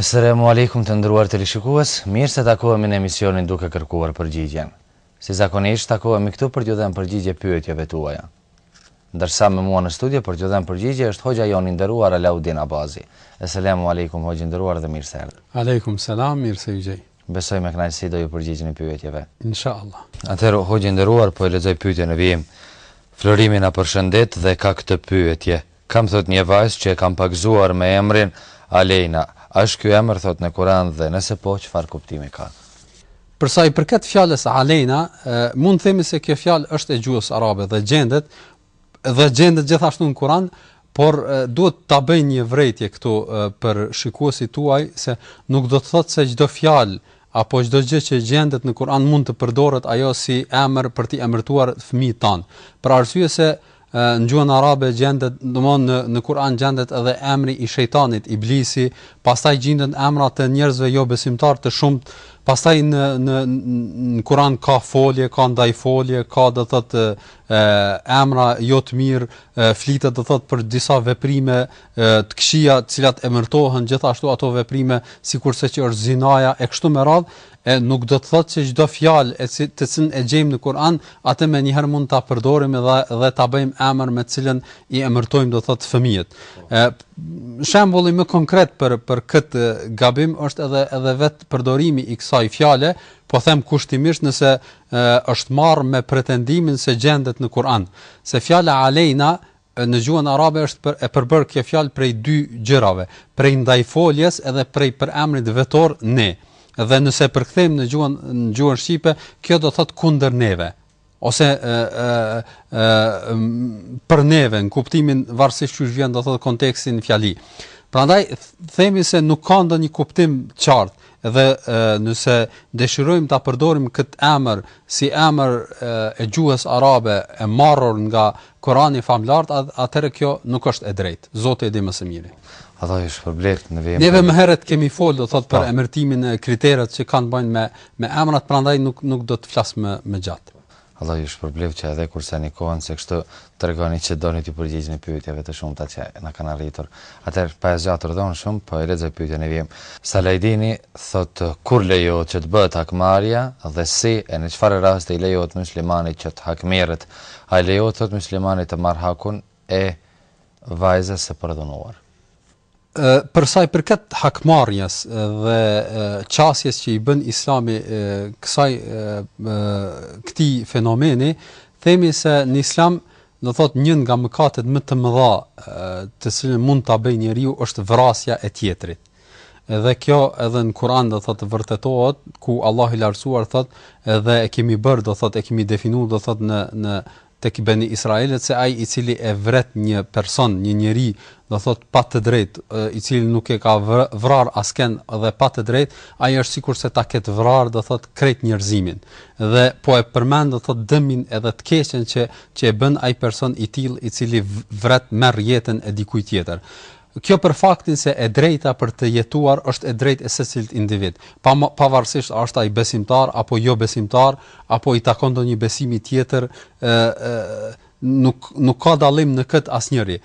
Esselamu Alejkum të nderuar teleshikues, mirë se takohemi në emisionin Duke kërkuar përgjigjen. Si zakonisht, takohemi këtu për t'ju dhënë përgjigje pyetjeve tuaja. Ndërsa me mua në studio për t'ju dhënë përgjigje është hoxha jonë i nderuar Alaudin Abazi. Esselamu Alejkum hoxhë i nderuar dhe mirë se erdhët. Alejkum Selam, mirë se ju gjej. Besoj me kënaqësi do ju përgjigjni pyetjeve. Inshallah. Atëherë hoxhë i nderuar po e lexoj pyetjen në vijim. Florimi na përshëndet dhe ka këtë pyetje. Kam thotë një vajzë që e kam pagëzuar me emrin Alejna. A është ky emër thotë në Kuran dhe nëse po çfarë kuptimi ka? Për sa i përket fjalës Alejna, mund të themi se kjo fjalë është e gjuhës arabe dhe gjendet dhe gjendet gjithashtu në Kur'an, por duhet ta bëj një vërejtje këtu për shikuesit tuaj se nuk do të thotë se çdo fjalë apo çdo gjë që gjendet në Kur'an mund të përdoret ajo si emër për të emërtuar fëmijët tanë. Për arsye se në gjuhën arabe gjendet, domthon në në Kur'an gjendet edhe emri i shejtanit Iblisi, pastaj gjenden emra të njerëzve jobesimtarë të shumtë, pastaj në në në Kur'an ka folje, ka ndajfolje, ka do të thotë emra jo të mirë, flitet do thot për disa veprime të këqija, të cilat emërtohen gjithashtu ato veprime, sikurse që është zinaja e kështu me radhë, e nuk do të thotë se çdo fjalë e si, të cilën e gjejmë në Kur'an, atë menjëherë mund ta përdorim dhe dhe ta bëjmë emër me të cilën i emërtojmë do thotë fëmijët. Ë shembulli më konkret për për këtë gabim është edhe edhe vet përdorimi i kësaj fjale, po them kushtimisht nëse është marrë me pretendimin se gjendet në Kur'an, se fjala alejna në gjuhën arabe është e përbërë kjo fjalë prej dy gjërave, prej ndajfoljes edhe prej përemrit vetor ne. Dhe nëse e përkthejmë në gjuhën në gjuhën shqipe, kjo do thotë kundër neve ose e, e, e, për neve në kuptimin varësisht qysh vjen do thotë konteksti n'fjali. Prandaj themi se nuk ka ndonjë kuptim qartë Dhe nëse dëshirojmë ta përdorim këtë emër si emër e gjuhës arabe e marrur nga Kurani Famëlartë, atëherë kjo nuk është e drejtë. Zoti e di më së miri. Allahu ju shpërbleftë në vijim. Neve më herët kemi folë do thotë për po. emërtimin e kriteret që kanë bënë me me emrat, prandaj nuk nuk do të flas më më gjatë. Allah ju shpërbleftë që edhe kurseni kohën se kështu tregoni që doni t'i përgjigjni pyetjeve të shumta që na kanë arritur. Atëherë, pa e zgjatur dhe unë shumë, po e lexoj pyetjen në vijim. Salajdini thotë kur lejohet që të bëhet hakmarrja dhe si e në çfarë raste i lejohet myslimanit që të hakmerret? A i lejohet thotë myslimanit të marrë hakun e vajzës së përdhunuar? Për sa i përket hakmarrjes dhe qasjes që i bën Islami kësaj këtij fenomeni, themi se në Islam do thotë një nga mëkatet më të mëdha të cilën mund ta bëjë njeriu është vrasja e tjetrit. Dhe kjo edhe në Kur'an do thotë vërtetohet ku Allahu i lartësuar thotë edhe e kemi bërë do thotë e kemi definuar do thotë në në tek Beni Israilët se ai i cili e vret një person, një njeri, do thotë pa të drejtë, i cili nuk e ka vrarë askend dhe pa të drejtë, ai është sikurse ta ketë vrarë, do thotë, krejt njerëzimin. Dhe po e përmend, do thotë, dëmin edhe të keqen që që e bën ai person i tillë i cili vret, merr jetën e dikujt tjetër. Kjo për faktin se e drejta për të jetuar është e drejtë e secilit individ, pa pavarësisht a është ai besimtar apo jo besimtar, apo i takon ndonjë besimi tjetër, ë, ë, nuk, nuk ka dallim në këtë asnjëri,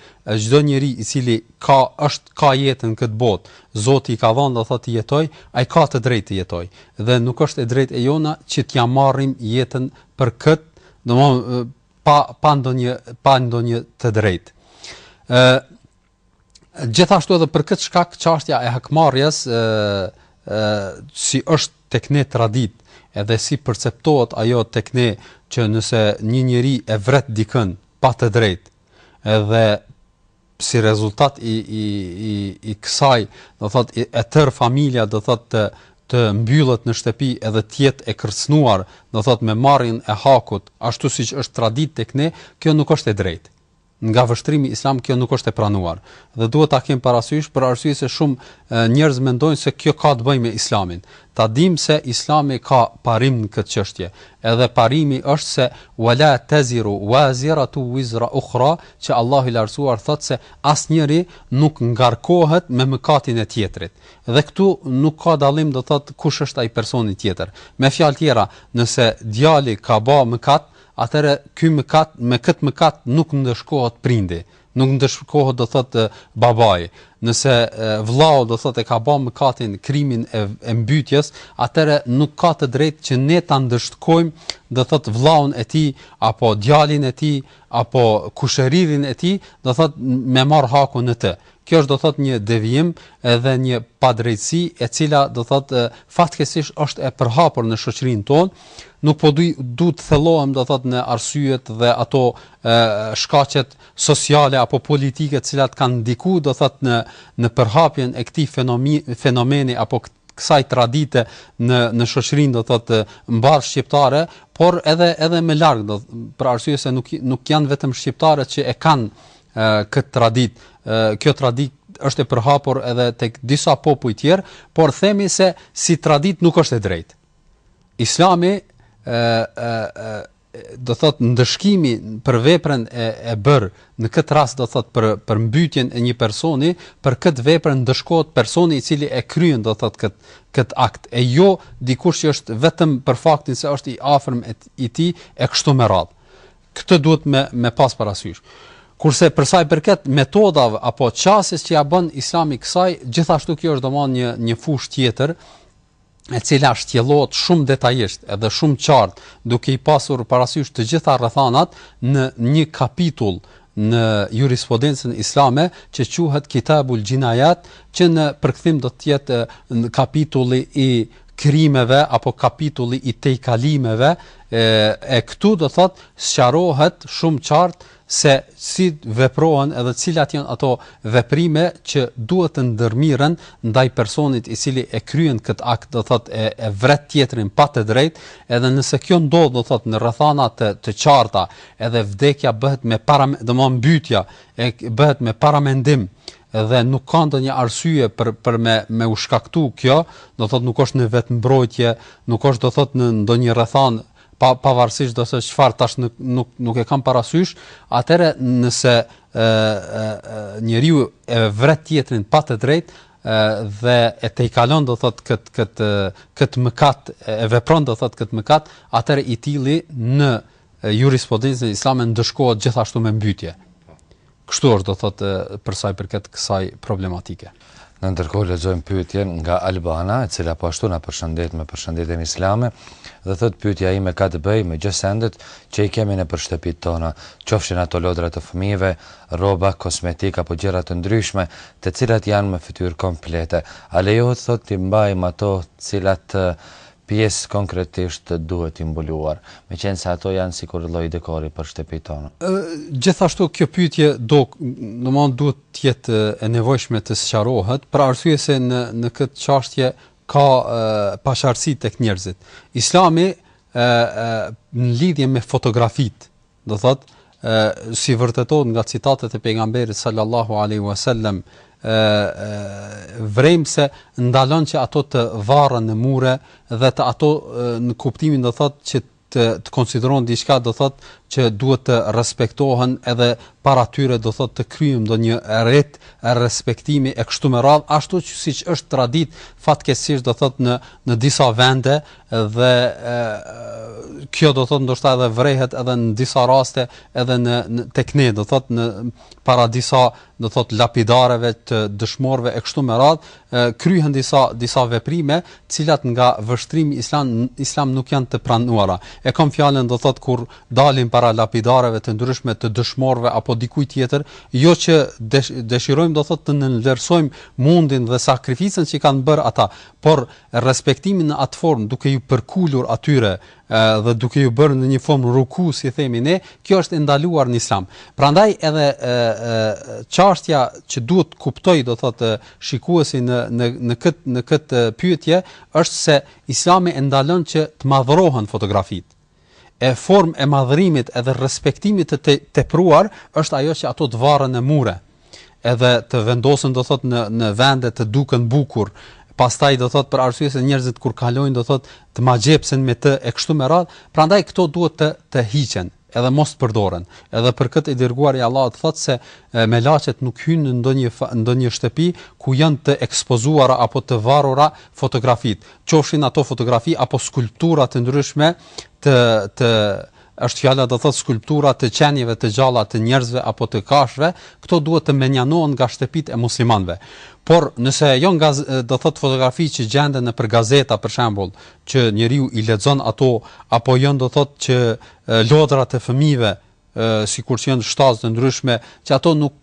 çdo njeri i cili ka, është, ka jetën këtë botë, Zoti i ka dhënë do thotë të jetojë, ai ka të drejtë të jetojë, dhe nuk është e drejtë e jona që t'ja marrim jetën për këtë, domthonë, pa pa ndonjë pa ndonjë të drejtë. ë Gjithashtu edhe për këtë shkak çështja e hakmarrjes ë ë si është tek ne traditë, edhe si perceptohet ajo tek ne që nëse një njeri e vret dikën pa të drejtë, edhe si rezultat i i i i kësaj, do thot e tërë familja do thot të të mbyllet në shtëpi edhe të jetë e kërcënuar, do thot me marrjen e hakut, ashtu siç është traditë tek ne, kjo nuk është e drejtë. Nga vështrimi islam kjo nuk është e pranuar dhe duhet ta kem parasysh për arsye se shumë njerëz mendojnë se kjo ka të bëjë me islamin. Ta dimë se Islami ka parim në këtë çështje, edhe parimi është se wa la taziru waziratu wizra ukhra, që Allahu i Lartësuar thotë se asnjëri nuk ngarkohet me mëkatin e tjetrit. Dhe këtu nuk ka dallim do thotë kush është ai personi tjetër. Me fjalë tjera, nëse djali ka ba mëkat, atëherë ky mëkat me këtë mëkat nuk ndëshkohet prindi. Nuk ndëshkohet do thot babai. Nëse vllau do thot e ka ba mëkatin, krimin e e mbytjes, atëherë nuk ka të drejtë që ne ta ndëshkojmë do thot vllaun e tij apo djalin e tij apo kushëririn e tij, do thot me marr hakun në të. Kjo është do thot një devijim edhe një padrejtësi e cila do thot fatkeqësisht është e përhapur në shoqërinë tonë. Nuk po duj du të thellohem do thot në arsyet dhe ato shkaqet sociale apo politike të cilat kanë ndikuar do thotë në në përhapjen e këtij fenomeni apo kësaj tradite në në shoqërinë do thotë mbarë shqiptare, por edhe edhe më larg do për arsye se nuk nuk janë vetëm shqiptarët që e kanë këtë traditë, kjo traditë është e përhapur edhe tek disa popuj të tjerë, por themi se si traditë nuk është e drejtë. Islami ë ë do të thotë ndëshkimi për veprën e e bërë në këtë rast do të thotë për për mbytjen e një personi për këtë vepër ndëshkohet personi i cili e kryen do të thotë kët kët akt e jo dikush që është vetëm për faktin se është i afërm e i tij e kështu me radhë këtë duhet me me pas parasysh kurse për sa i përket metodave apo qasjes që ja bën Islami kësaj gjithashtu kjo është domethënë një një fushë tjetër e cila shtjellohet shumë detajisht edhe shumë qartë duke i pasur parasysh të gjitha rrethanat në një kapitull në jurisprudencën islame që quhet Kitabul Xhinajat, që në përkthim do të jetë në kapitulli i krimeve apo kapitulli i tejkalimeve, e, e këtu do thotë sqarohet shumë qartë se si veprohen edhe cilat janë ato veprime që duhet të ndërmerren ndaj personit i cili e kryen këtë akt, do thotë e, e vret tjetrin pa të drejtë, edhe nëse kjo ndodh, do thotë në rrethana të, të qarta, edhe vdekja bëhet me para, domethënë mbytja, e bëhet me paramendim, dhe nuk ka ndonjë arsye për për me me u shkaktu kjo, do thotë nuk është në vetmbrojtje, nuk është do thotë në ndonjë rrethanë pa pavarësisht do të thotë çfarë tash nuk nuk nuk e kam parasysh, atëherë nëse ë njeriu e vret tjetrin pa të drejtë dhe e tejkalon do thot kët kët kët mëkat e vepron do thot kët mëkat atëherë i tilli në jurisprudencën islame ndëshkohet gjithashtu me mbytje. Kështu është, do të thotë, për sa i përket kësaj problematike. Ndërkohë lexojmë pyetjen nga Albana, e cila po ashtu na përshëndet me përshëndetjen islame dhe thotë pyetja ime ka të bëjë me gjësendet që i kemi nëpër shtëpitë tona, qofshin ato lodra të fëmijëve, rroba, kosmetika apo gjëra të ndryshme, të cilat janë me fytyrë komplete. A lejohet thotë t'i mbajmë ato të cilat pjesë konkretisht duhet t'i mbulojmë, meqenëse ato janë sikur lloj dekori për shtëpitë tona. Gjithashtu kjo pyetje do, domethënë duhet të jetë e nevojshme të sqarohet, për arsye se në në këtë çështje ka paqartësi tek njerëzit. Islami në lidhje me fotografitë, Do thotë, si vërtetohet nga citatet e pejgamberit sallallahu alaihi wasallam, vrem se ndalon që ato të varren në mure dhe të ato në kuptimin do thotë që të të konsiderohen diçka do thotë që duhet të respektohen edhe para tyre do thotë të kryejmë ndonjë rit respektimi e kështu me radhë ashtu siç është traditë fatkeqësisht do thotë në në disa vende dhe kjo do thot ndoshta edhe vrehet edhe në disa raste edhe në tek ne do thot në para disa do thot lapidareve të dëshmorëve e kështu me radhë kryhen disa disa veprime të cilat nga vështrimi islam islam nuk janë të pranuara e kam fjalën do thot kur dalin para lapidareve të ndryshme të dëshmorëve apo dikujt tjetër jo që dëshirojmë do thot të nënvlerësojmë mundin dhe sakrificën që kanë bërë ata por Respektimin në atë formë duke ju përkulur atyre dhe duke ju bërë në një formë ruku si themi ne, kjo është e ndaluar në Islam. Prandaj edhe çështja që duhet të kuptojë do thotë shikuesi në në në këtë në këtë pyetje është se Islami e ndalon që të madhrohen fotografitë. e formë e madhërimit edhe respektimit të tepruar është ajo që ato të varren në mure edhe të vendosen do thot në në vende të duken bukur pastaj do thot për arsye se njerëzit kur kalojnë do thot të magjepsen me të e kështu me radhë prandaj këto duhet të të hiqen edhe mos të përdoren edhe për këtë i dërguar i Allahut thot se melaqet nuk hyjnë në ndonjë ndonjë shtëpi ku janë të ekspozuara apo të varura fotografitë qofshin ato fotografi apo skulptura të ndryshme të të është fjala do thot skulptura të qenieve të gjalla të njerëzve apo të kafshëve, këto duhet të menjanohen nga shtëpitë e muslimanëve. Por nëse janë do thot fotografi që gjenden nëpër gazeta për shembull, që njeriu i lexon ato apo janë do thot që lodrat e fëmijëve sikur që janë shtazë të ndryshme, që ato nuk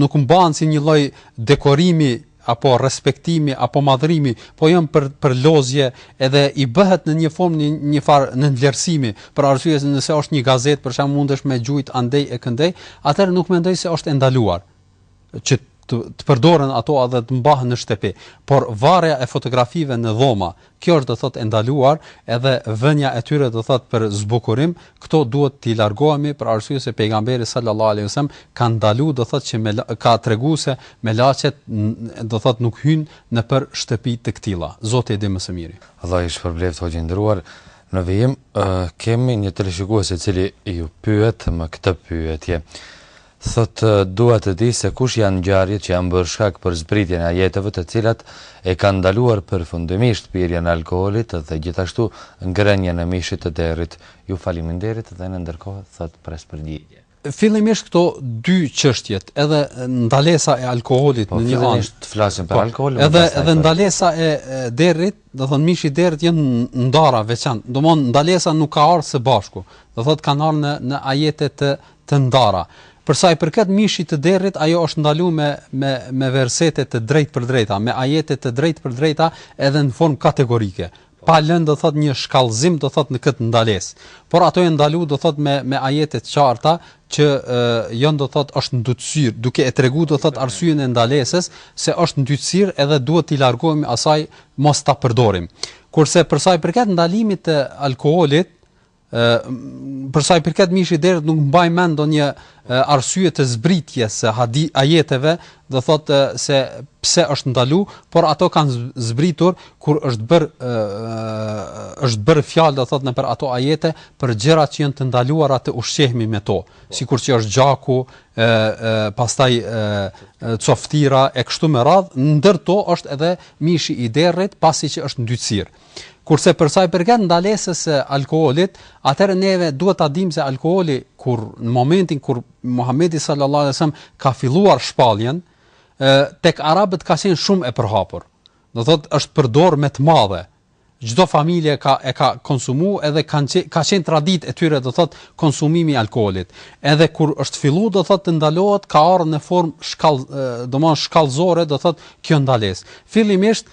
nuk mbahen si një lloj dekorimi apo respektimi apo madhërimi, po janë për për lozje edhe i bëhet në një formë një, një far nënvlerësimi, për arsye se nëse është një gazetë për shembull mundesh me gjujt andej e këndej, atëherë nuk mendoj se është e ndaluar. që të, të përdoren ato edhe të mbahen në shtëpi, por varja e fotografive në dhoma, kjo është do thot e ndaluar, edhe vënia e tyre do thot për zbukurim, këto duhet t'i largohemi për arsye se pejgamberi sallallahu alaihi wasallam ka ndaluar do thot që me ka treguar se melaqet do thot nuk hyn nëpër shtëpi të këtilla. Zoti e di më së miri. Allahu ju shpërbleftë hoxhë i nderuar. Në vijim uh, kemi një teleshikues i cili ju pyet me këtë pyetje. Thotë dua të di se kush janë ngjarjet që janë bërë shkak për zbritjen e ajeteve të cilat e kanë ndaluar përfundimisht pirjen e alkoolit dhe gjithashtu ngrënien e mishit të derrit. Ju faleminderit dhe në ndërkohë thotë pres përgjigje. Fillimisht këto dy çështjet edhe ndalesa e alkoolit në një anë. Po fillimisht të flasim për alkoolin e pastaj për. Edhe edhe ndalesa e derrit, do thotë mishi i derrit janë të ndara veçantë. Domthon ndalesa nuk ka ardhur së bashku. Do thotë kanë ardhur në në ajete të të ndara. Për sa i përket mishit të derrit, ajo është ndaluar me me me versete të drejtpërdrejta, me ajete të drejtpërdrejta edhe në formë kategorike, pa lënë do thotë një shkallëzim do thotë në këtë ndalesë. Por ato janë ndaluar do thotë me me ajete të qarta që ë janë do thotë është ndytësir, duke e treguar do thotë arsyen e ndalesës se është ndytësir edhe duhet t'i largohemi asaj mos ta përdorim. Kurse për sa i përket ndalimit të alkoolit, për sa i përket mishit të derrit nuk mbaj mend ndonjë arsye të zbritjes së ajeteve, do thotë se pse është ndalu, por ato kanë zbritur kur është bër është bër fjalë do thotë në për ato ajete për gjëra që janë të ndaluara të ushqehemi me to, po. sikur që është gjaku, ë ë pastaj ë coftira e kështu me radh, ndër to është edhe mishi i derrit pasi që është ndytësirë. Kurse për sa i përket ndalesës së alkoolit, atëherë neve duhet ta dimë se alkooli kur në momentin kur Muhamedi sallallahu alaihi wasallam ka filluar shpalljen, tek arabët ka qenë shumë e përhapur. Do thotë është përdor me të madhe. Çdo familje ka e ka konsumuar edhe kanë qenë, ka qenë traditë e tyre do thotë konsumimi i alkoolit. Edhe kur është filluar do thotë të ndalohet ka ardhur në formë shkall, domthonë shkallëzore do thotë kjo ndalesë. Fillimisht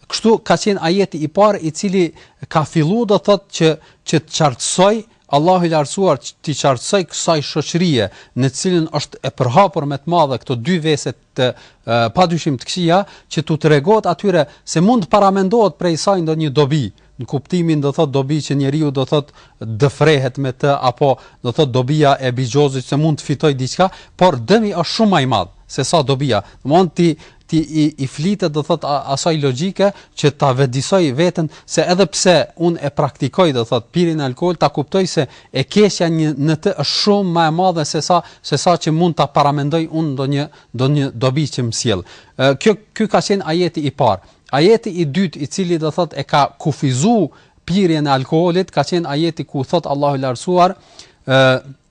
Kështu ka qenë ajeti i parë i cili ka fillu do të thotë që që të qartësoj Allahu i lartësuar t'i qartësoj kësaj shoqërie në të cilën është e përhapur me të madhe këto dy vese pa dyshim të këqija që t'u tregohet atyre se mund të paramendohet prej saj ndonjë dobi në kuptimin do thot dobi që njeriu do thot dëfrehet me të apo do thot dobia e bixhozit se mund të fitoj diçka por dëmi është shumë më i madh se sa dobia. Mund ti t'i, i flitet do thot asaj logjike që ta vetëdijesoj veten se edhe pse un e praktikoj do thot pirjen e alkoolit ta kuptoj se e keqja në të është shumë më e madhe se sa se sa që mund ta paramendoj un ndonjë ndonjë dobi që më sjell. Kjo ky ka qenë ajeti i parë. Ajeti i dytë i cili do thot e ka kufizu pirjen e alkoolit ka qenë ajeti ku u thot Allahu i lartësuar ë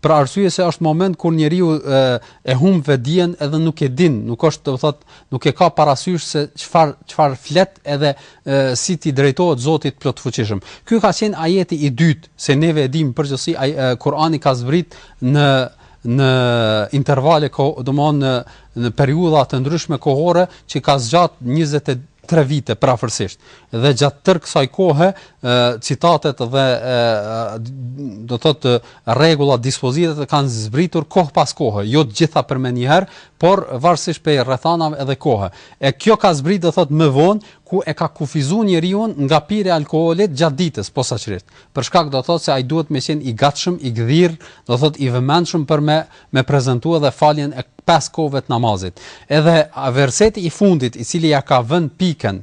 për arsye se është moment kur njeriu e, e humb vetëdijen edhe nuk e din, nuk është, do thot, nuk e ka parasysh se çfar çfar flet edhe e, si t'i drejtohet Zotit të plotfuqishëm. Ky ka qenë ajeti i dytë se neve e dimë në përgjithësi Kurani ka zbrit në në intervale ko, domethënë në periudha të ndryshme kohore që ka zgjat 23 vite prafërsisht. Dhe gjatë tërë kësaj kohe, citatet dhe do thotë Rregullat, dispozitat kanë zbritur kohë pas kohe, jo të gjitha përmenjëherë, por varësisht prej rrethanave edhe kohe. E kjo ka zbrit do thotë më vonë, ku e ka kufizu njeriun nga pirja e alkoolit gjatë ditës, posaçërisht. Për shkak do thotë se ai duhet me qenë i gatshëm, i gdhirë, do thotë i vëmendshëm për me me prezantu edhe faljen e pesë kohëve të namazit. Edhe verseti i fundit i cili ia ka vënë pikën,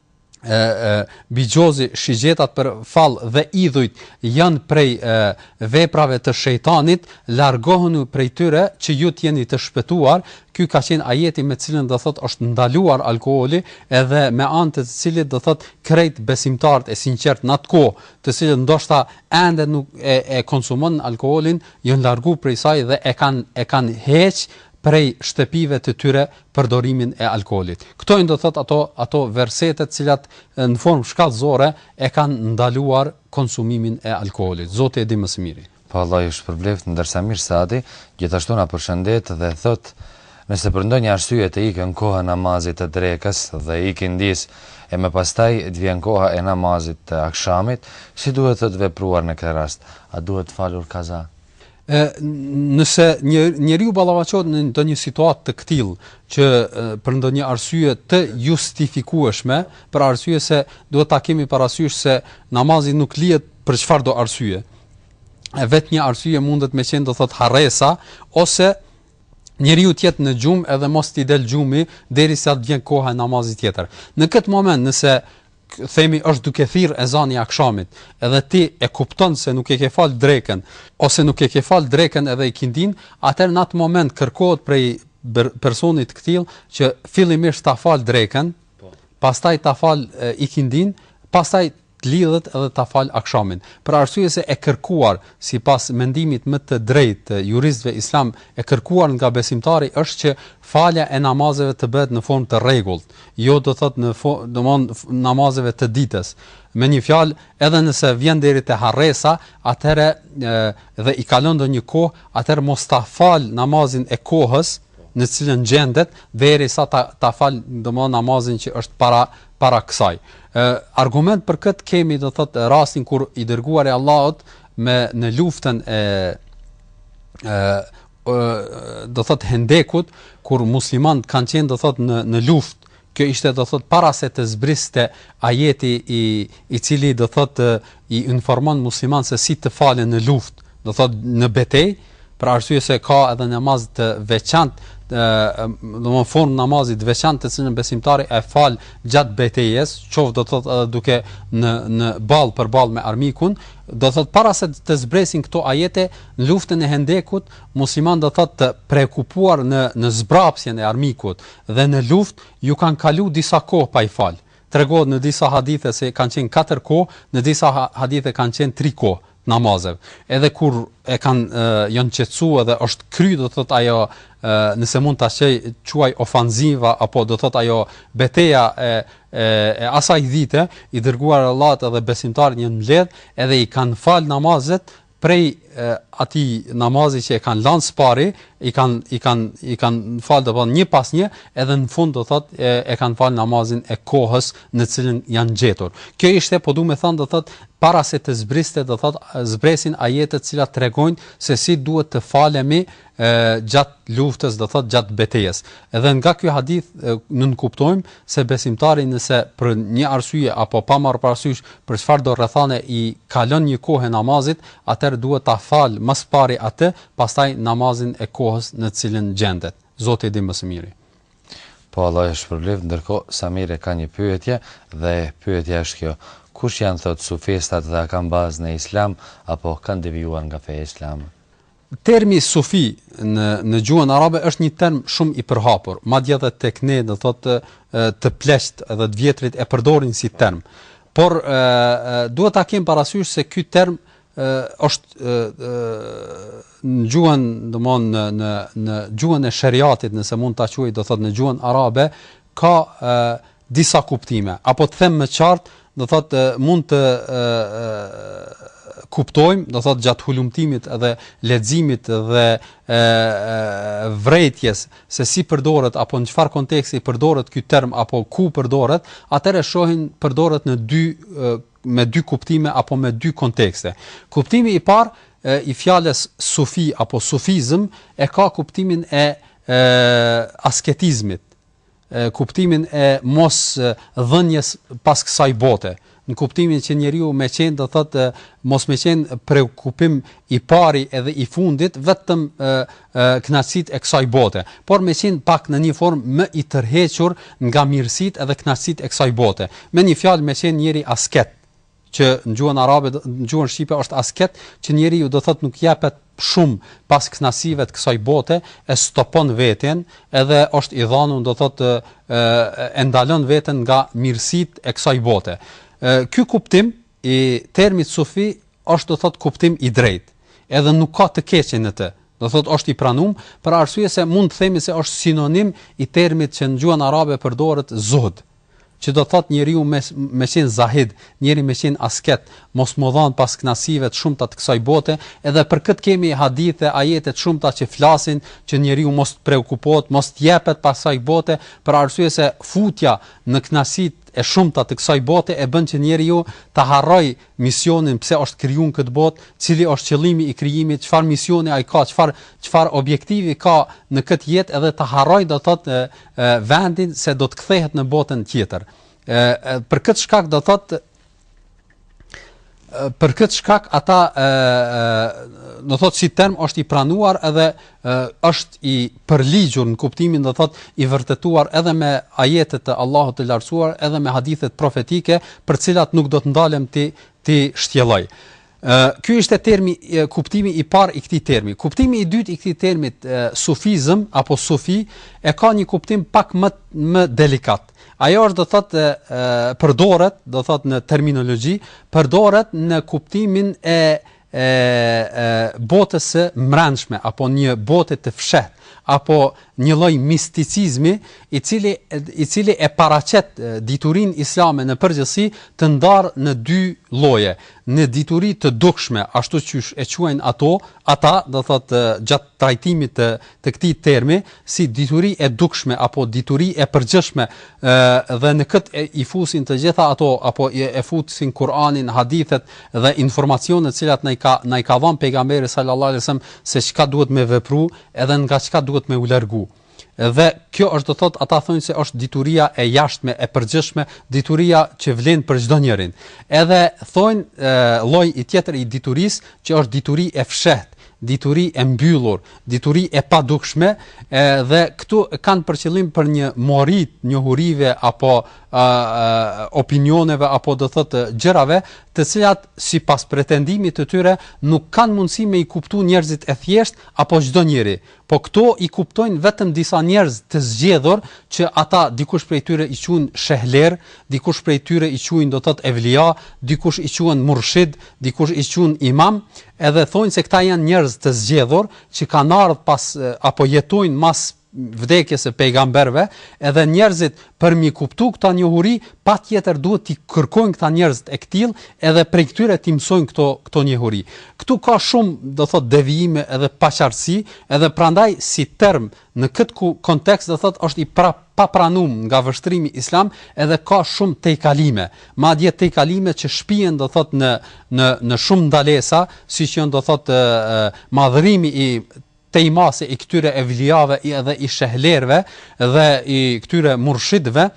bixhozi, shigjetat për fall dhe idhujt janë prej e, veprave të shejtanit, largohuni prej tyre që ju të jeni të shpëtuar. Ky ka qenë ajeti me të cilën do thot është ndaluar alkooli, edhe me anë të të cilit do thot krejt besimtarët e sinqert në atë kohë, të cilët ndoshta ende nuk e, e konsumon alkoolin, janë larguar prej saj dhe e kanë e kanë heq prej shtëpive të tyre përdorimin e alkoolit. Këto janë do të thotë ato ato versete të cilat në formë shkallëzore e kanë ndaluar konsumimin e alkoolit. Zoti e di më së miri. Po Allah ju shpërbleftë, ndërsa Mirsadi gjithashtu na përshëndet dhe thotë Nëse për ndonjë arsye të ikën koha e namazit të drekës dhe ikindisë e më pastaj të vjen koha e namazit të akshamit, si duhet të të vepruar në këtë rast? A duhet të falur kaza? e nëse njeriu ballafaqohet në ndonjë situatë të këtillë që për ndonjë arsye të justifikueshme, për arsye se duhet ta kemi parasysh se namazi nuk lihet për çfarëdo arsye. E vetë një arsye mundet me qenë do thot harresa, ose njeriu të jetë në gjumë edhe mos t'i del gjumi derisa të vjen koha e namazit tjetër. Në këtë moment nëse themi është duke thirr ezani i akshamit, edhe ti e kupton se nuk e ke fal drekën ose nuk e ke fal drekën edhe ikindinë, atëherë në atë moment kërkohet prej personit të këtill që fillimisht ta fal drekën, po. pastaj ta fal ikindinë, pastaj të lidhet edhe ta fal akshamin. Për arsye se e kërkuar sipas mendimit më të drejtë të juristëve islam, e kërkuar nga besimtari është që falja e namazeve të bëhet në formë të rregullt, Jo do thot në formë, domthon namazeve të ditës. Me një fjalë, edhe nëse vjen deri te harresa, atëherë dhe i kalon ndonjë kohë, atëherë mos ta fal namazin e kohës në të cilën gjendet derisa ta ta fal domthon namazin që është para para kësaj. Ë argument për këtë kemi do thot rastin kur i dërguari i Allahut me në luftën e ë do thot hendekut kur muslimanët kanë qenë do thot në në luftë kjo ishte do thot para se të zbriste ajeti i i cili do thot i informon muslimanët se si të falen në luftë do thot në betejë për arsye se ka edhe namaz të veçantë domethënë formë namazit të veçantë të cilën besimtari e fal gjatë betejës, qoftë do të thotë edhe duke në në ballë për ballë me armikun, do thotë para se të zbresin këto ajete, Në luftën e Hendekut, muslimanët do të thotë të preokupuar në në zbrapsjen e armikut dhe në luftë ju kanë kalu disa kohë pa i falë. Tregohet në disa hadithe se kanë qenë katër kohë, në disa hadithe kanë qenë tri kohë të namazeve. Edhe kur e kanë janë qetësu edhe është kry do të thotë ajo nëse mund ta qej, quaj ofanziva apo do të thotë ajo beteja e e e asaj dite, i dërguari i Allahut edhe besimtarët janë mbledh edhe i kanë fal namazet, prej atij namazi që e kanë lënë së pari, i kanë i kanë i kanë fal do thot një pas një, edhe në fund do thotë e, e kanë fal namazin e kohës në cilën janë gjetur. Kjo ishte po duam të thonë do thotë para se të zbriste do thotë zbresin ajetet të cilat tregojnë se si duhet të falemi e gjatë luftës do thot gjatë betejës. Edhe nga ky hadith nënkuptojmë se besimtari nëse për një arsye apo pa marrë parasysh për çfarëdo rrethane i kalon një kohë e namazit, atëherë duhet ta fal më së pari atë, pastaj namazin e kohës në të cilën gjendet. Zoti e di më së miri. Po Allahu e shpërbleftë, ndërkohë Samire ka një pyetje dhe pyetja është kjo, kush janë thotë sufistat dhe a kanë bazë në Islam apo kanë devijuar nga feja Islame? Termi sufi në në gjuhën arabe është një term shumë i përhapur, madje edhe tek ne do thotë të pleqtë edhe të vjetrit e përdorin si term. Por ë duhet ta kem parasysh se ky term ë është ë në gjuhën, domthon në në në gjuhën e sheriatit, nëse mund ta quaj do thotë në gjuhën arabe, ka ë disa kuptime, apo të them më qartë, do të thotë mund të kuptojmë, do thotë gjatë hulumtimit dhe leximit dhe e, vrejtjes se si përdoret apo në çfarë konteksti përdoret ky term apo ku përdoret, atëherë shohim përdoret në dy me dy kuptime apo me dy kontekste. Kuptimi i parë e, i fjalës sufi apo sufizëm e ka kuptimin e, e asketizmit, kuptimin e mos dhënies pas kësaj bote, në kuptimin që njeriu me qenë do thotë mos me qenë preokupim i pari edhe i fundit vetëm kënaqësitë e kësaj bote, por me qenë pak në një formë më i tërhequr nga mirësitë edhe kënaqësitë e kësaj bote. Me një fjalë me qenë njeri asket, që në gjuhën arabe në gjuhën shqipe është asket që njeriu do thotë nuk jepet shumë pas kënaqësive të kësaj bote e stopon veten edhe është i dhënë do thotë e, e ndalon veten nga mirësitë e kësaj bote ky kuptim i termit sufi është do thotë kuptim i drejtë edhe nuk ka të keqe në të do thotë është i pranum për arsye se mund të themi se është sinonim i termit që në gjuhën arabe përdoret zuhd që do thotë njeriu me me qenë zahid, njeri me qenë asket, mos mu dhanë pas kënaqësive të shumta të kësaj bote, edhe për këtë kemi hadithe, ajete të shumta që flasin që njeriu mos të preokupohet, mos të jepet pas kësaj bote, për arsye se futja në kënaqësitë e shumta të kësaj bote e bën që njeriu ta harrojë misionin pse është kriju në këtë botë, cili është qëllimi i krijimit, çfarë misioni ai ka, çfarë çfarë objektivi ka në këtë jetë edhe ta harrojë do thotë vendin se do të kthehet në botën tjetër. Ë për këtë shkak do thotë për këtë shkak ata ë do thotë si term është i pranuar edhe ë është i përligjur në kuptimin do thot i vërtetuar edhe me ajete të Allahut të lartësuar edhe me hadithet profetike për të cilat nuk do të ndalem t'i t'i shtjelloj. ë Ky ishte termi e, kuptimi i parë i këtij termi. Kuptimi i dytë i këtij termit e, sufizëm apo sufi e ka një kuptim pak më më delikat. Ajo është do thot e, përdoret, do thot në terminologji, përdoret në kuptimin e e botës së mbrendshme apo një bote të fshehtë apo një lloj misticizmi i cili i cili e paraqet diturinë islame në përgjithësi të ndarë në dy lloje në dituri të dukshme ashtu siç e quajnë ato ata do thotë gjatë trajtimit të të këtij termi si dituri e dukshme apo dituri e përgjithshme dhe në këtë i fusin të gjitha ato apo e futin Kur'anin, hadithet dhe informacionet të cilat na i ka na i ka dhënë pejgamberi sallallahu alajhi wasallam se çka duhet me vepru edhe nga çka duhet me u largu. Dhe kjo është do thotë ata thonë se është dituria e jashtme e përgjithshme, dituria që vlen për çdo njeri. Edhe thonë lloji tjetër i diturisë që është dituri e fshehtë, dituri e mbyllur, dituri e padukshme, e, dhe këtu kanë për qëllim për një mori njohurive apo a, a, opinioneve apo do thotë gjërave, të cilat sipas pretendimit të tyre nuk kanë mundësi me i kuptuar njerëzit e thjeshtë apo çdo njeri. Po këto i kuptojnë vetëm disa njerëz të zgjedhur që ata dikush prej tyre i quajnë shehler, dikush prej tyre i quajnë do thotë evlia, dikush i quajnë murshid, dikush i quajnë imam, Edhe thojnë se këta janë njerëz të zgjedhur që kanë ardhë pas apo jetojnë mas vdekjes së pejgamberëve, edhe njerëzit për m'i kuptu këta njohuri, patjetër duhet t'i kërkojnë këta njerëzit e këtillë, edhe prej këtyre t'i mësojnë këto këto njohuri. Këtu ka shumë, do thotë devijime edhe paqartësi, edhe prandaj si term Në këtë ku kontekst do thotë është i pra papranumë nga vështrimi islam edhe ka shumë tejkalime, madje tejkalime që shpijnë do thotë në në në shumë ndalesa, siç janë do thotë madhërimi i tejmase i këtyre evlijave i edhe i shehlerëve dhe i këtyre murshidëve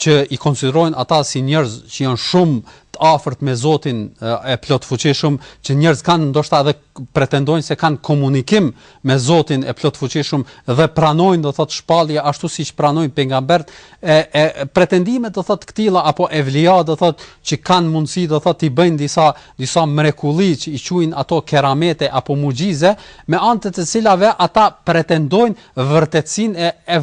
që i konsiderojnë ata si njerëz që janë shumë të afërt me Zotin e plotfuqishëm, që njerëz kanë ndoshta edhe pretendojnë se kanë komunikim me Zotin e Plotfuqishëm dhe pranojnë do thot shpallje ashtu siç pranojnë pejgambert e e pretendime do thot të këtilla apo evlija do thot që kanë mundësi do thot t'i bëjnë disa disa mrekulli që i quajnë ato keramete apo muxhize me anë të të cilave ata pretendojnë vërtetësinë e, e,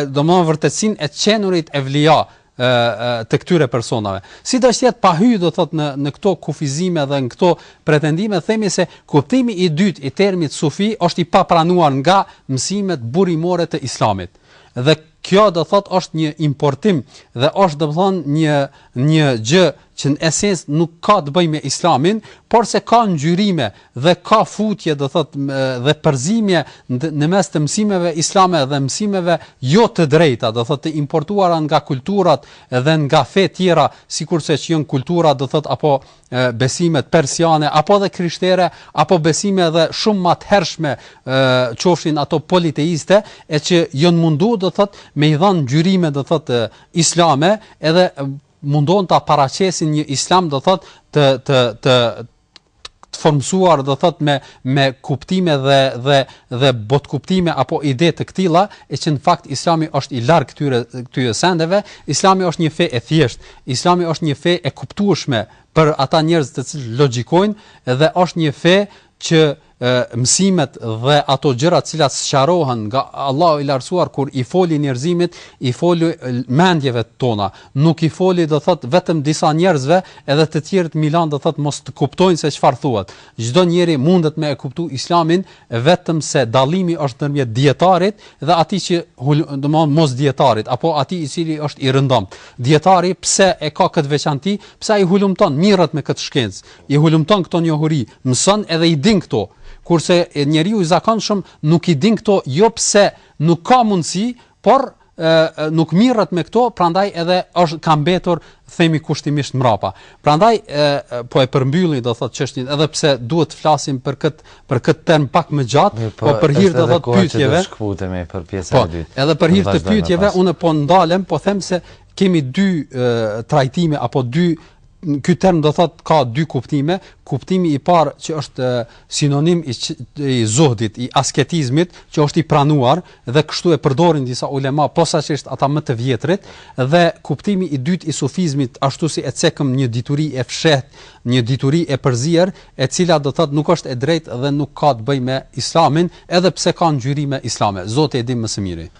e domthonë vërtetësinë e të qenurit evlija të këtyre personave. Sido të jetë pa hy do thot në në këto kufizime dhe në këto pretendime themi se kuptimi i dytë i termit sufi është i papranuar nga mësimet burimore të Islamit. Dhe kjo do thot është një importim dhe është domthon një një gjë që në esencë nuk ka të bëjë me Islamin, por se ka ngjyrime dhe ka futje, do thotë, dhe përzimje në mes të mësimeve islame dhe mësimeve jo të drejta, do thotë, të importuara nga kulturat dhe nga fe tjera, sikurse që janë kultura, do thotë, apo besimet persiane apo dhe krishtere apo besime edhe shumë më të hershme qofshin ato politeiste e që janë mundu do thot me i dhënë ngjyrime do thot islame edhe mundon ta paraqesin një islam do thot të të të të formësuar do thot me me kuptime dhe dhe dhe botëkuptime apo ide të këtilla e që në fakt Islami është i larg këtyre këtyre sendeve Islami është një fe e thjeshtë Islami është një fe e kuptueshme për ata njerëz të cilët logjikojnë dhe është një fe që mësimet dhe ato gjëra të cilat sqarohen nga Allahu i Lartësuar kur i foli njerëzimit, i foli mendjeve tona. Nuk i foli do thot vetëm disa njerëzve, edhe të tjerët me i lan do thot mos të kuptojnë se çfarë thuhet. Çdo njeri mundet me e kuptu Islamin vetëm se dallimi është ndërmjet dietarit dhe atij që domethon mos dietarit apo atij i cili është i rëndom. Dietari pse e ka këtë veçanti? Pse ai hulumton mirret me këtë shkencë? I hulumton këto njohuri, mëson edhe i din këto, kurse njeriu i zakonshëm nuk i din këto jo pse nuk ka mundësi, por nuk mirret me këto, prandaj edhe është ka mbetur themi kushtimisht mbrapa. Prandaj po e përmbylli do thotë çështjen, edhe pse duhet të flasim për kët për kët term pak më gjatë, po, po për hir të thotë pyetjeve. Po shkputemi për pjesën po, e dytë. Edhe për hir të pyetjeve unë po ndalem, po them se kemi dy trajtime apo dy Ky term do thotë ka dy kuptime, kuptimi i parë që është sinonim i, i zuhdit, i asketizmit, që është i pranuar dhe kështu e përdorin disa ulema posaçërisht ata më të vjetrit dhe kuptimi i dytë i sufizmit ashtu si e cekëm një dituri e fshehtë, një dituri e përzier, e cila do thotë nuk është e drejtë dhe nuk ka të bëjë me Islamin, edhe pse ka ngjyrime islame. Zoti e di më së miri.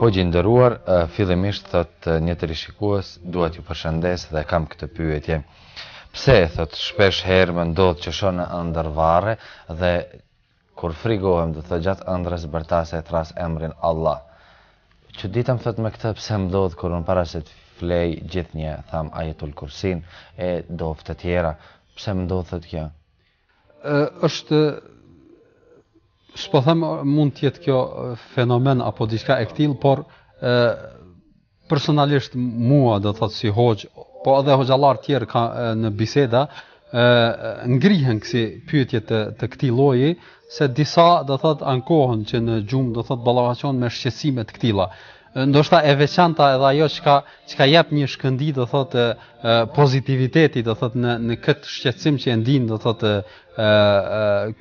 Hoxhë i nderuar, fillimisht thot një teleshikues, dua t'ju përshëndes dhe kam këtë pyetje. Pse thot shpesh herë më ndodh që shoh në ëndërr varre dhe kur frigohem thot gjatë ëndrrës bërtas e thras emrin Allah. Çuditem thot me këtë pse më ndodh kur unë para se të flej gjithnjë tham ajetul kursin e dovë të tjera. Pse më ndodh thot kjo? është s'po them mund të jetë kjo fenomen apo diçka e këtill, por ë personalisht mua do thot si hoxh, po edhe hoxhallar të tjerë ka në biseda ë ngrihen kësi pyetje të të këtij lloji se disa do thot ankohen që në gjumë do thot ballafaqohen me shqetësime të këtilla. ndoshta e veçanta edhe ajo çka çka jep një shkëndi do thot e, pozitiviteti do thot në në këtë shqetësim që e ndin do thot e, e,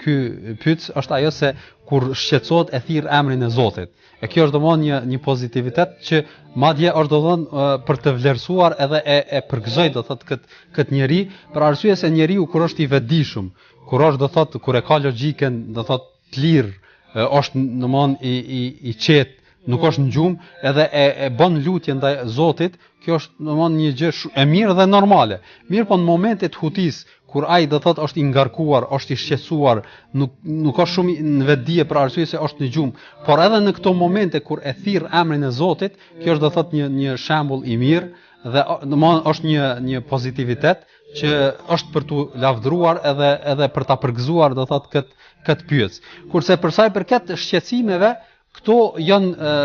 ky pyetës është ajo se kur shqetësohet e thirr emrin e Zotit. E kjo është domthon një një pozitivitet që madje është domthon për të vlerësuar edhe e e përgëzoj do thot kët kët njeri për arsye se njeriu kur është i vetëdijshëm, kur është do thot kur e ka logjikën do thot të lirë, është domthon i i i qetë, nuk është në gjumë, edhe e e bën lutje ndaj Zotit, kjo është domthon një gjë e mirë dhe normale. Mirëpo në momente t'hutisë kur ai do thotë është i ngarkuar, është i shqetësuar, nuk nuk është shumë në vetëdije për arsye se është në gjumë, por edhe në këto momente kur e thirr emrin e Zotit, kjo është do thotë një një shembull i mirë dhe domthon është një një pozitivitet që është për tu lavdruar edhe edhe për ta përgëzuar do thot kët kët pyetës. Kurse për sa i përket shqetësimeve, këto janë ë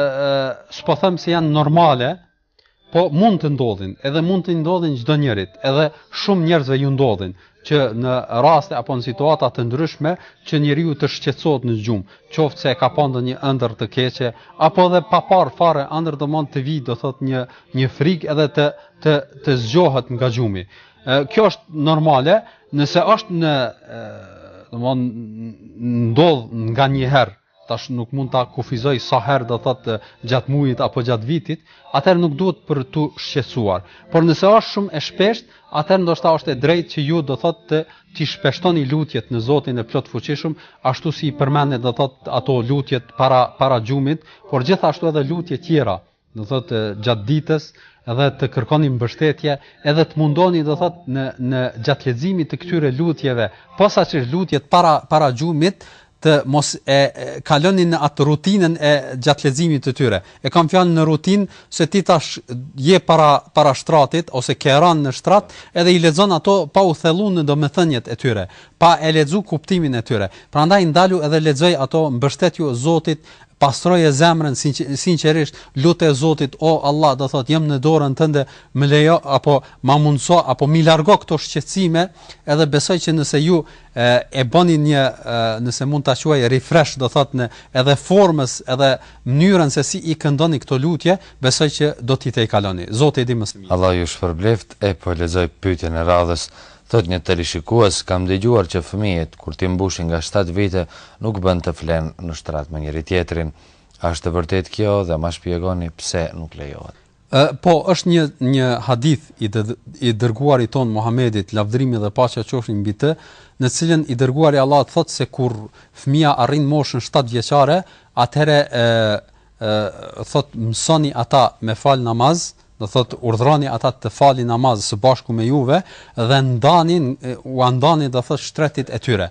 s'po them se janë normale, po mund të ndodhin, edhe mund të ndodhin çdo njerit, edhe shumë njerëzve ju ndodhin që në raste apo në situata të ndryshme që njeriu të shqetësohet në gjumë, qoftë se e ka pa ndonjë ëndër të keqe apo edhe pa parë fare ëndër do mund të vijë do thot një një frikë edhe të të të zgjohet nga gjumi. Kjo është normale, nëse është në domthon ndodh nga një herë tash nuk mund ta kufizoj sa herë do thotë gjatë muajit apo gjatë vitit, atëherë nuk duhet për tu shqetësuar. Por nëse është shumë e shpeshtë, atëherë ndoshta është e drejtë që ju do thotë të t'i shpeshtoni lutjet në Zotin e plotfuqishëm, ashtu si i përmendët do thotë ato lutjet para para gjumit, por gjithashtu edhe lutje tjera do thot gjatë ditës edhe të kërkoni mbështetje edhe të mundoni do thot në në gjatë leximit të këtyre lutjeve posaçërisht lutjet para para gjumit të mos e kaloni në atë rutinën e gjatë leximit të tyre. E kam fjalën në rutinë se ti tash je para para shtratit ose ke rënë në shtrat, edhe i lexon ato pa u thelluar në domethëniet e tyre, pa e lexu kuptimin e tyre. Prandaj ndalu edhe lexoj ato mbështetju Zotit Pastroje zemrën sinqerisht, lute Zotin, o Allah, do thotë, jam në dorën tënde, më lejo apo ma mundëso apo m'i largo këto shqetësime, edhe besoj që nëse ju e, e bëni një, e, nëse mund ta quaj refresh, do thotë në edhe formës, edhe mënyrën se si i këndoni këto lutje, besoj që do t'i tejkaloni. Zoti e di më së miri. Allah ju shpërbleft, e po e lexoj pyetjen e radhës, Thotë një teleshikues, Kam dëgjuar që fëmijët, kur t'i mbushin nga shtatë vite, nuk bën të flenë në shtrat me njëri-tjetrin. A është e vërtetë kjo dhe ma shpjegoni pse nuk lejohet? Po, është një një hadith i i Dërguarit tonë Muhamedit, lavdërimi dhe paqja qofshin mbi të, në të cilin i Dërguari i Allahut thotë se kur fëmija arrin moshën shtatë vjeçare, atëherë thotë mësoni ata me fal namaz, do thotë urdhroni ata të falin namaz së bashku me juve dhe ndani u ndani do thotë shtretërit e tyre.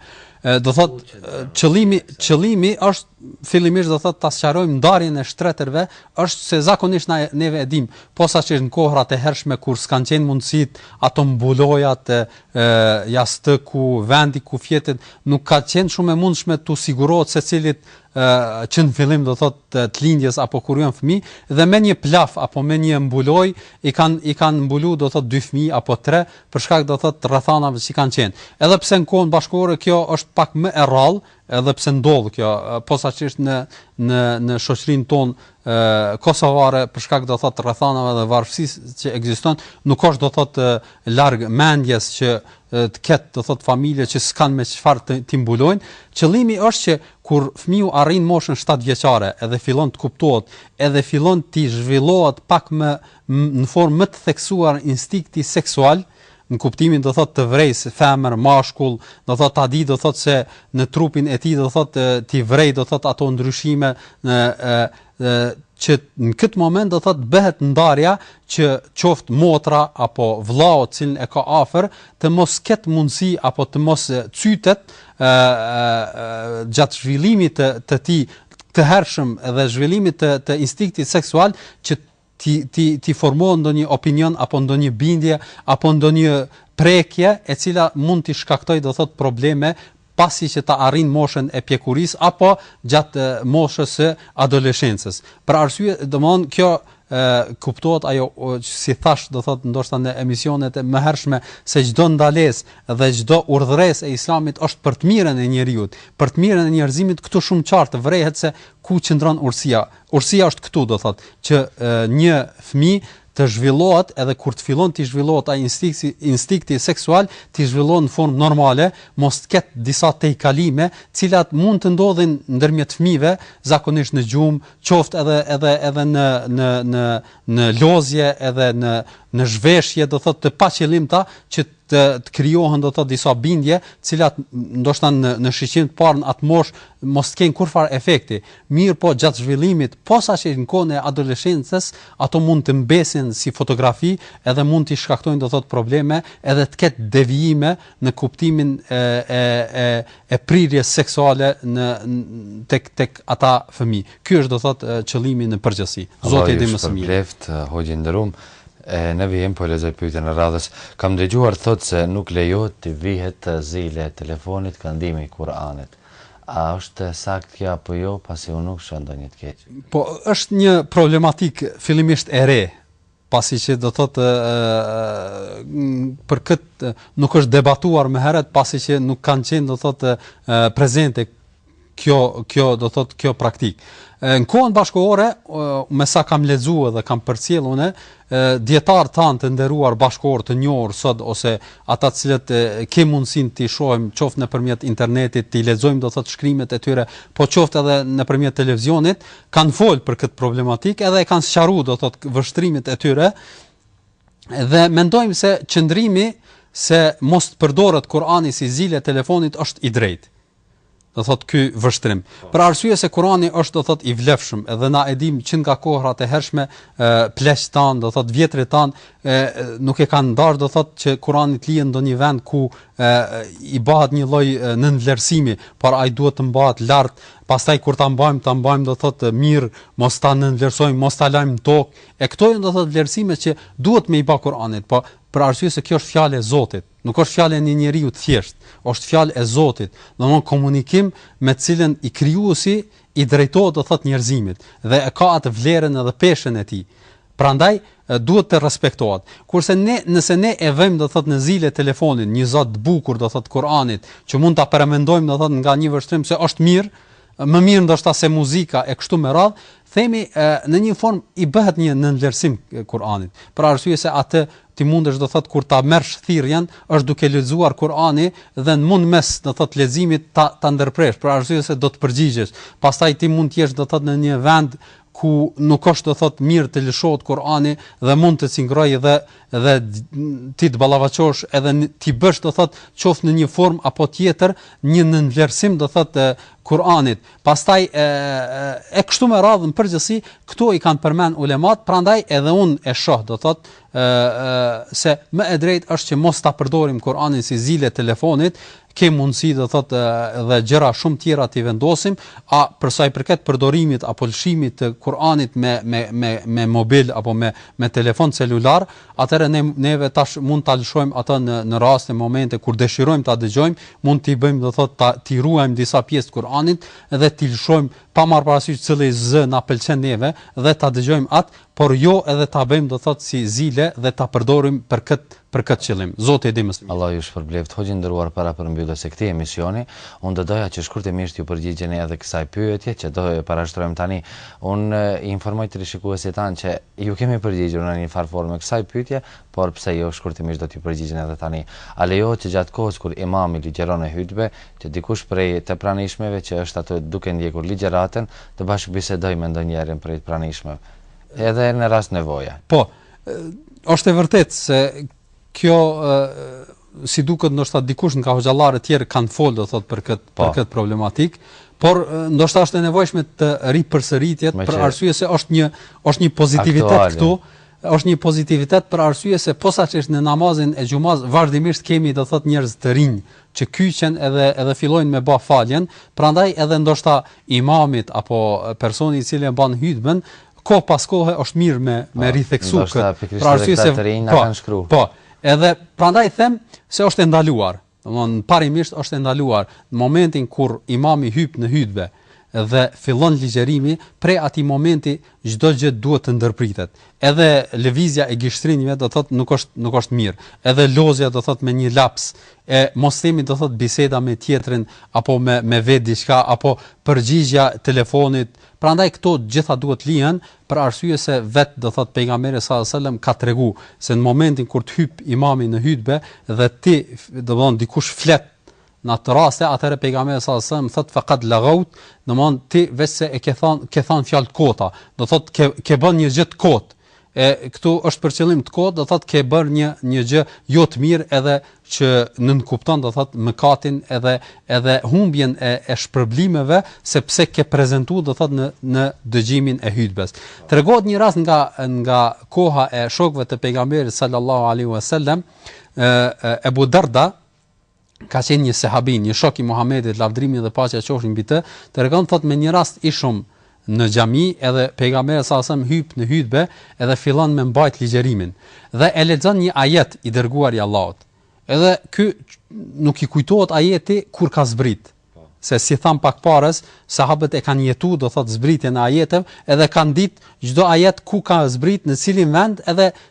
Do thotë qëllimi qëllimi është fillimisht do thotë ta sqarojmë ndarjen e shtretërve, është se zakonisht na neve e dim, posaçërisht në kohrat e hershme kur s'kan qenë mundësitë ato mbulojat e jastëku, vendi ku fjetet, nuk ka qenë shumë e mundshme të sigurohet secilit që në fillim do thot të lindjes apo kur janë fëmijë dhe me një plaf apo me një mbulojë i kanë i kanë mbulu do thot dy fëmijë apo tre për shkak do thot rrethanave që kanë qenë. Edhe pse në kohën bashkëkohore kjo është pak më e rrallë, edhe pse ndodh kjo posaçërisht në në në shoqërinë tonë kosovare për shkak do thot rrethanave dhe varfësisë që ekziston, nuk është do thot larg mendjes që të ketë do thot familje që s'kan me çfarë të, t'i mbulojnë. Qëllimi është që kur fëmiu arrin moshën 7 vjeçare, edhe fillon të kuptohet, edhe fillon të zhvillohet pak më në formë më të theksuar instinkti seksual, ë Në kuptimin do thotë të vrejë femër, mashkull, do thotë ta di do thotë se në trupin e tij do thotë t'i vrejë do thotë ato ndryshime në e, e që në këtë moment do thotë bëhet ndarja që qoftë motra apo vllau që e ka afër të mos ketë mundësi apo të mos cytet ë gjatë zhvillimit të të tij të hershëm dhe zhvillimit të të instinktit seksual që t'i t'i t'i formohet ndonjë opinion apo ndonjë bindje apo ndonjë prekje e cila mund t'i shkaktojë do thot probleme pasi që ta arrin moshën e pjekurisë apo gjatë moshës së adoleshencës. Për arsye, domthon kjo ë kuptohet ajo që si thash do thot ndoshta në emisionet e mëhershme se çdo ndalesë dhe çdo urdhëresë e Islamit është për të mirën e njeriut, për të mirën e njerëzimit këtu shumë qartë vërehet se ku qëndron urësia, Urësia është këtu, do thotë, që një fëmijë të zhvillohet edhe kur të fillon të zhvillohet ai instinkti, instinkti seksual të zhvillohet në formë normale, mos të ketë disa tejkalime, të cilat mund të ndodhin ndërmjet fëmijëve, zakonisht në gjumë, qoftë edhe edhe edhe në në në në lozje edhe në në zhveshje, do thotë të paqëllimta që të të krijohen do të thotë disa bindje, të cilat ndoshta në në shiqim të parë në atë moshë mos të kenë kurfar efekti. Mirëpo gjatë zhvillimit, posaqi në kohën e adoleshencës, ato mund të mbesin si fotografi edhe mund të shkaktojnë do thotë probleme edhe të ketë devijime në kuptimin e e e e prirjes seksuale në tek tek ata fëmijë. Ky është do thotë qëllimi në përgjithësi. Zoti e di më së miri. Rrofsh, hoxhë i nderum. E, në vijim, po e lexoj pyetjen e radhës. Kam dëgjuar thotë se nuk lejohet t'i vihet zile e telefonit këndimi i Kur'anit. A është e saktë kjo apo jo, pasi unë nuk shoh ndonjë të keqe? Po, është një problematikë fillimisht e re, pasi që do thotë për këtë nuk është debatuar më herët, pasi që nuk kanë qenë do thotë prezente kjo kjo do të thotë kjo praktikë. Në kohën bashkëkohore, me sa kam lexuar dhe kam përcjell unë, dijetarët tanë të nderuar bashkëkohorë të njohur sot ose ata të cilët kemi mundësinë t'i shohim qoftë nëpërmjet internetit, t'i lexojmë do të thotë shkrimet e tyre, po qoftë edhe nëpërmjet televizionit, kanë fol për këtë problematikë edhe e kanë sqaruar do të thotë vështrimet e tyre. Dhe mendojmë se qëndrimi se mos të përdoret Kurani si zile e telefonit është i drejtë. do thot ky vështrim. Po. Për arsye se Kurani është do thot i vlefshëm dhe na e dimë që nga kohrat e hershme pleqt tan do thot vjetrit tan nuk e kanë ndarë do thot që Kurani të lihet ndonjë vend ku e, i bëhet një lloj nënvlerësimi, por ai duhet të mbahet lart. Pastaj kur ta mbajmë, ta mbajmë do thot mirë, mos ta nënvlerësojmë, mos ta lajmë n'tok. E këto janë do thot vlerësime që duhet me i bë Kuranit, po për arsye se kjo është fjalë e Zotit. Nuk është fjalë e një njeriu të thjeshtë, është fjalë e Zotit, domthon komunikim me të cilën i krijuesi i drejtohet do thot njerëzimit dhe e ka atë vlerën edhe peshën e tij. Prandaj duhet të respektohet. Kurse ne nëse ne e vëmë do thot në zile telefonin, një za të bukur do thot Kur'anit, që mund ta paramendojmë do thot nga një vështrim se është mirë, më mirë ndoshta se muzika e kështu me radh, themi në një formë i bëhet një nënvlerësim Kur'anit. Për arsye se atë ti mundesh do thot kur ta merrsh thirrjen, është duke lexuar Kur'ani dhe mund në mes do thot leximit ta ta ndërpresh, për arsye se do të përgjigjesh. Pastaj ti mund të jesh do thot në një vend ku nuk është do thot mirë të lëshohet Kur'ani dhe mund të cingrojë dhe dhe ti të ballavaçosh edhe t'i bësh do thot qoftë në një formë apo tjetër një nënvlerësim do thot Kur'anit. Pastaj e, e kështu me radh në përgjithësi këto i kanë përmend ulemat, prandaj edhe un e shoh do thot e, e, se më e drejtë është që mos ta përdorim Kur'anin si zile telefonit, Ke mundësi, do të thotë, dhe gjëra shumë tjera t'i vendosim, a për sa i përket përdorimit apo lëshimit të Kur'anit me me me me mobil apo me me telefon celular, atëherë ne neve tash mund ta lëshojmë atë në në raste, momente kur dëshirojmë ta dëgjojmë, mund t'i bëjmë, do të thotë, ta t'i ruajmë disa pjesë të Kur'anit dhe t'i lëshojmë pa marrë parasysh cili zë na pëlqen neve dhe ta dëgjojmë atë, por jo edhe ta bëjmë do thot si zile dhe ta përdorim për kët për kët qëllim zoti e di më së miri. Allah ju shpërbleft hoxhë i nderuar para përmbylljes së këtij emisioni unë do doja që shkurtimisht t'iu përgjigjeni edhe kësaj pyetje që do e parashtrojmë tani unë i informoj teleshikuesit tanë që iu kemi përgjigjur në një farë forme kësaj pytje por pse jo shkurtimisht do t'iu përgjigjeni edhe tani a lejohet që gjatë kohës kur imami ligjeron në hytbe që dikush prej të pranishmeve që është aty duke ndjekur ligjëratën, të bashkëbisedojë me ndonjërin prej të pranishmeve, edhe në rast nevoje. Po, është e vërtetë se kjo si duket ndoshta dikush nga hoxhallarët e tjerë kanë folë do thotë për këtë po. për këtë problematik, por ndoshta është e nevojshme të ripërsëritet për arsye se është një është një pozitivitet këtu është një pozitivitet për arsye se posaçërisht në namazin e xhumas vazhdimisht kemi do thot njerëz të rinj që kyçen edhe edhe fillojnë me ba faljen, prandaj edhe ndoshta imamit apo personi i cili e mban hutbën, kohë pas kohe është mirë me po, me ritheksu këtë. Pra arsye se po, kanë shkruar. Po, edhe prandaj them se është e ndaluar. Domthon parimisht është e ndaluar në momentin kur imami hyp në hutbë, dhe fillon ligjërimi, prej atij momenti çdo gjë duhet të ndërpritet. Edhe lëvizja e gishtrinjve do të thotë nuk është nuk është mirë. Edhe lozja do të thotë me një laps e mos themi do të thotë biseda me tjetrin apo me me vet diçka apo përgjigja telefonit. Prandaj këto të gjitha duhet të lihen për arsye se vet do thotë pejgamberi sallallahu alajhi wasallam ka tregu se në momentin kur të hyp imami në hutbe dhe ti do të thotë dikush flet Në atë rast e atëherë pejgamberi sallallahu alajhi wasallam thotë fekad legavte, do të thotë ti veçse e ke thënë ke thënë fjalë të kota, do thotë ke ke bër një gjë të kotë. E këtu është për qëllim të kotë, do thotë ke bër një një gjë jo të mirë edhe që nënkupton do thotë mëkatin edhe edhe humbjen e e shpërblimeve sepse ke prezantu do thotë në në dëgjimin e hutbes. Tregohet një rast nga nga koha e shokëve të pejgamberit sallallahu alaihi wasallam, e Abu Darda ka qenë një sahabi, një shok i Muhamedit, lavdrimi dhe paqja qofshin mbi të, tregon thotë me një rast ishum në xhami edhe pejgamberi sa sa hyp në hutbe edhe fillon me mbajt ligjërimin dhe e lexon një ajet i dërguari i Allahut. Edhe këtij nuk i kujtohet ajeti kur ka zbrit. Po. Se siç tham pak parë, sahabët e kanë jetu, do thot zbritjen e ajeteve, edhe kanë dit çdo ajet ku ka zbrit në cilin vend, edhe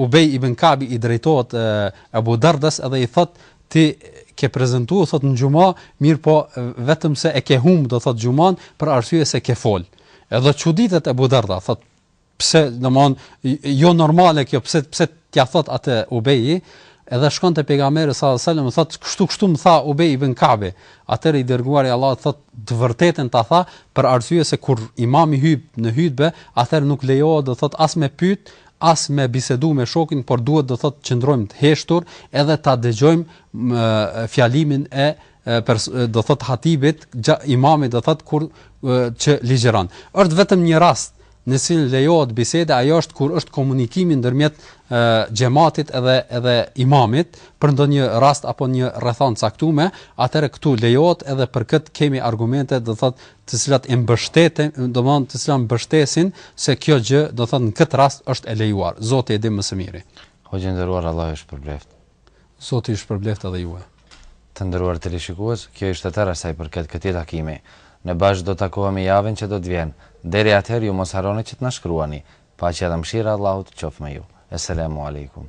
Ubej ibn Ka'bi i drejtohet Ebu Dardas edhe i thotë, ti ke prezantu thotë në xhuma, mirëpo vetëm se e ke humb do thotë xhuman për arsye se ke fol. Edhe çuditet Ebu Darda, thotë pse domthon jo normale kjo pse pse t'ja thot atë Ubeji edhe shkon te pejgamberi sallallahu alajhi wasallam thot kështu kështu më tha Ubej ibn Ka'bi atëherë i dërguari i Allahut thot të vërtetën ta tha për arsye se kur imami hyp në hutbe atëherë nuk lejohet do thot as me pyet as me bisedu me shokin por duhet do thotë të qëndrojmë të heshtur edhe ta dëgjojmë fjalimin e do thot hatibit imamit do thot kur që ligjëron është vetëm një rast në cilin lejohet biseda ajo është kur është komunikimi ndërmjet xhamatit edhe edhe imamit për ndonjë rast apo një rrethan të caktume atëherë këtu lejohet edhe për kët kemi argumente do thot të cilat e mbështeten, domthonë të cilat mbështesin se kjo gjë, do të thotë në këtë rast është e lejuar. Zoti e di më së miri. Hoxhë i nderuar, Allahu ju shpërbleft. Zoti ju shpërbleft edhe juve. Të nderuar teleshikues, kjo ishte e tëra sa i përket këtij takimi. Ne bashkë do të takohemi javën që do të vjen. Deri atëherë ju mos harroni që të na shkruani. Paqja dhe mëshira e Allahut qoftë me ju. Eselamu Alejkum.